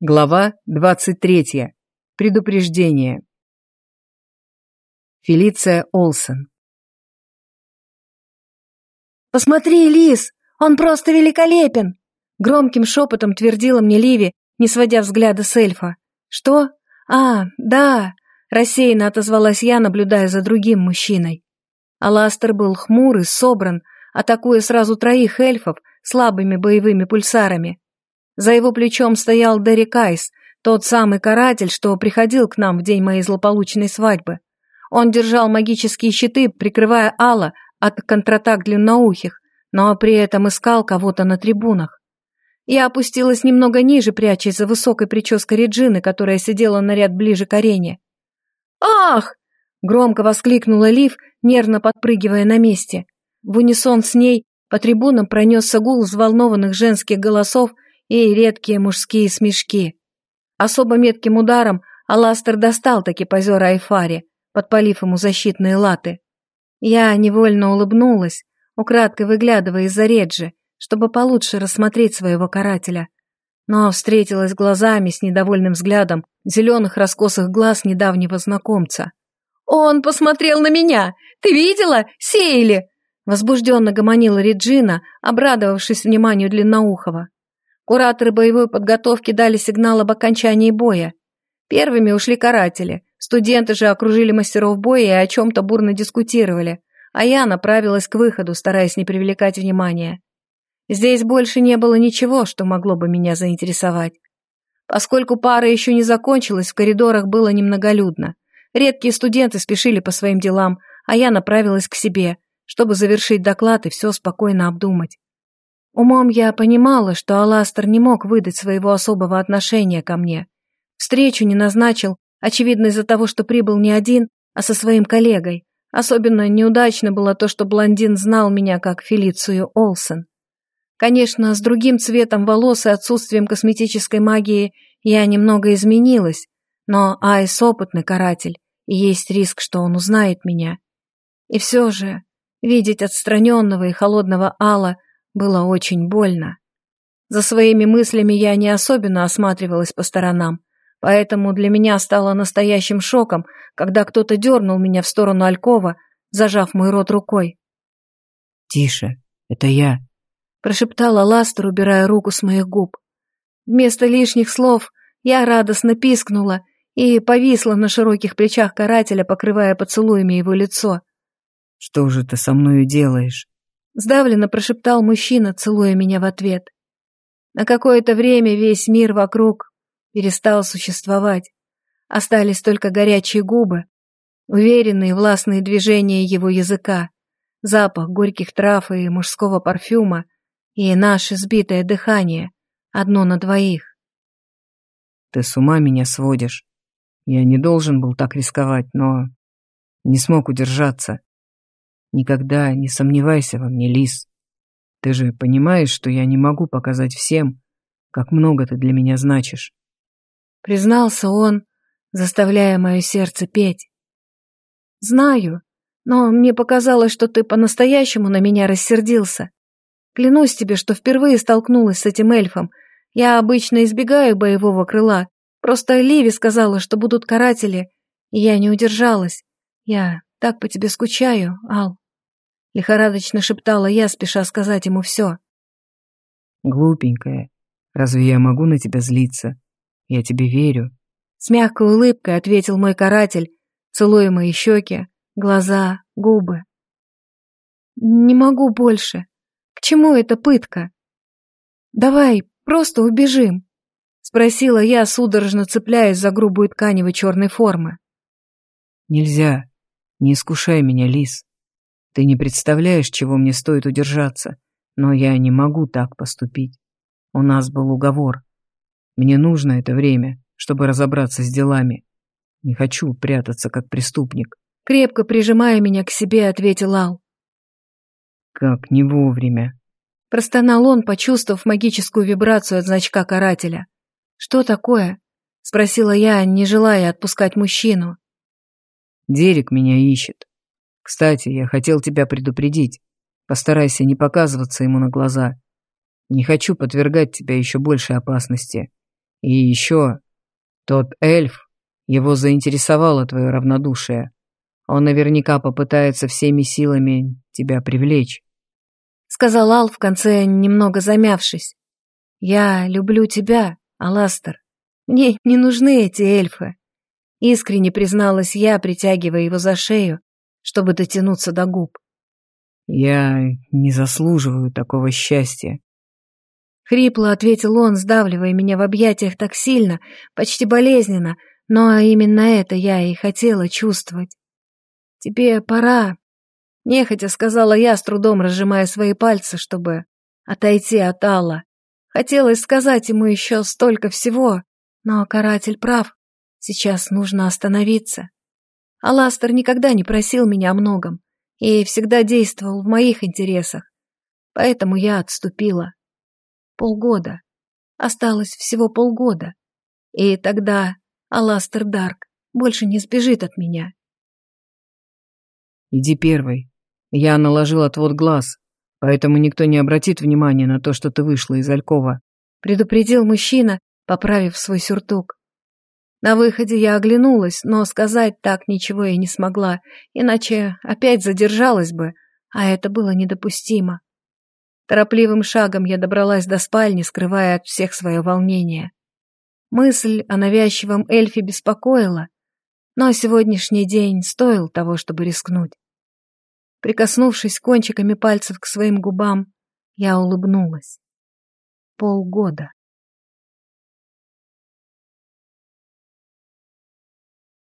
Глава 23. Предупреждение. Фелиция Олсен. «Посмотри, Лис, он просто великолепен!» Громким шепотом твердила мне Ливи, не сводя взгляда с эльфа. «Что? А, да!» Рассеянно отозвалась я, наблюдая за другим мужчиной. Аластер был хмур и собран, атакуя сразу троих эльфов слабыми боевыми пульсарами. За его плечом стоял Дерри Кайс, тот самый каратель, что приходил к нам в день моей злополучной свадьбы. Он держал магические щиты, прикрывая Алла от контратак длинноухих, но при этом искал кого-то на трибунах. Я опустилась немного ниже, прячась за высокой прической Реджины, которая сидела на ряд ближе к арене. «Ах!» — громко воскликнула Лив, нервно подпрыгивая на месте. В унисон с ней по трибунам пронесся гул взволнованных женских голосов и редкие мужские смешки. Особо метким ударом Аластер достал таки позера Айфари, подпалив ему защитные латы. Я невольно улыбнулась, украдкой выглядывая из-за реджи, чтобы получше рассмотреть своего карателя. Но встретилась глазами с недовольным взглядом зеленых раскосых глаз недавнего знакомца. «Он посмотрел на меня! Ты видела? Сеяли!» Возбужденно гомонила Реджина, обрадовавшись вниманию Длинноухова. Кураторы боевой подготовки дали сигнал об окончании боя. Первыми ушли каратели, студенты же окружили мастеров боя и о чем-то бурно дискутировали, а я направилась к выходу, стараясь не привлекать внимания. Здесь больше не было ничего, что могло бы меня заинтересовать. Поскольку пара еще не закончилась, в коридорах было немноголюдно. Редкие студенты спешили по своим делам, а я направилась к себе, чтобы завершить доклад и все спокойно обдумать. Умом я понимала, что Аластер не мог выдать своего особого отношения ко мне. Встречу не назначил, очевидно из-за того, что прибыл не один, а со своим коллегой. Особенно неудачно было то, что блондин знал меня как Фелицию Олсен. Конечно, с другим цветом волос и отсутствием косметической магии я немного изменилась, но Айс опытный каратель, и есть риск, что он узнает меня. И все же, видеть отстраненного и холодного Алла было очень больно. За своими мыслями я не особенно осматривалась по сторонам, поэтому для меня стало настоящим шоком, когда кто-то дернул меня в сторону Алькова, зажав мой рот рукой. «Тише, это я», — прошептала Ластер, убирая руку с моих губ. Вместо лишних слов я радостно пискнула и повисла на широких плечах карателя, покрывая поцелуями его лицо. «Что же ты со мною делаешь?» Сдавленно прошептал мужчина, целуя меня в ответ. На какое-то время весь мир вокруг перестал существовать. Остались только горячие губы, уверенные властные движения его языка, запах горьких трав и мужского парфюма и наше сбитое дыхание, одно на двоих. «Ты с ума меня сводишь. Я не должен был так рисковать, но не смог удержаться. Никогда не сомневайся во мне, Лис. Ты же понимаешь, что я не могу показать всем, как много ты для меня значишь. Признался он, заставляя мое сердце петь. Знаю, но мне показалось, что ты по-настоящему на меня рассердился. Клянусь тебе, что впервые столкнулась с этим эльфом. Я обычно избегаю боевого крыла. Просто Ливи сказала, что будут каратели, и я не удержалась. Я так по тебе скучаю, Ал. Лихорадочно шептала я, спеша сказать ему все. Глупенькая, разве я могу на тебя злиться? Я тебе верю. С мягкой улыбкой ответил мой каратель, целуя мои щеки, глаза, губы. Не могу больше. К чему эта пытка? Давай, просто убежим. Спросила я, судорожно цепляясь за грубую ткань его черной формы. Нельзя. Не искушай меня, Лис. Ты не представляешь, чего мне стоит удержаться, но я не могу так поступить. У нас был уговор. Мне нужно это время, чтобы разобраться с делами. Не хочу прятаться как преступник. Крепко прижимая меня к себе, ответил Ал. Как не вовремя. Простонал он, почувствовав магическую вибрацию от значка карателя. Что такое? Спросила я, не желая отпускать мужчину. Дерек меня ищет. Кстати, я хотел тебя предупредить. Постарайся не показываться ему на глаза. Не хочу подвергать тебя еще большей опасности. И еще, тот эльф, его заинтересовало твое равнодушие. Он наверняка попытается всеми силами тебя привлечь. Сказал Ал в конце, немного замявшись. Я люблю тебя, Аластер. Мне не нужны эти эльфы. Искренне призналась я, притягивая его за шею, чтобы дотянуться до губ. Я не заслуживаю такого счастья. Хрипло ответил он, сдавливая меня в объятиях так сильно, почти болезненно, но именно это я и хотела чувствовать. «Тебе пора», — нехотя сказала я, с трудом разжимая свои пальцы, чтобы отойти от Алла. Хотелось сказать ему еще столько всего, но каратель прав, сейчас нужно остановиться. Аластер никогда не просил меня о многом и всегда действовал в моих интересах, поэтому я отступила. Полгода. Осталось всего полгода. И тогда Аластер Дарк больше не сбежит от меня. Иди первый. Я наложил отвод глаз, поэтому никто не обратит внимания на то, что ты вышла из Алькова. Предупредил мужчина, поправив свой сюртук. На выходе я оглянулась, но сказать так ничего я не смогла, иначе опять задержалась бы, а это было недопустимо. Торопливым шагом я добралась до спальни, скрывая от всех свое волнение. Мысль о навязчивом эльфе беспокоила, но сегодняшний день стоил того, чтобы рискнуть. Прикоснувшись кончиками пальцев к своим губам, я улыбнулась. Полгода.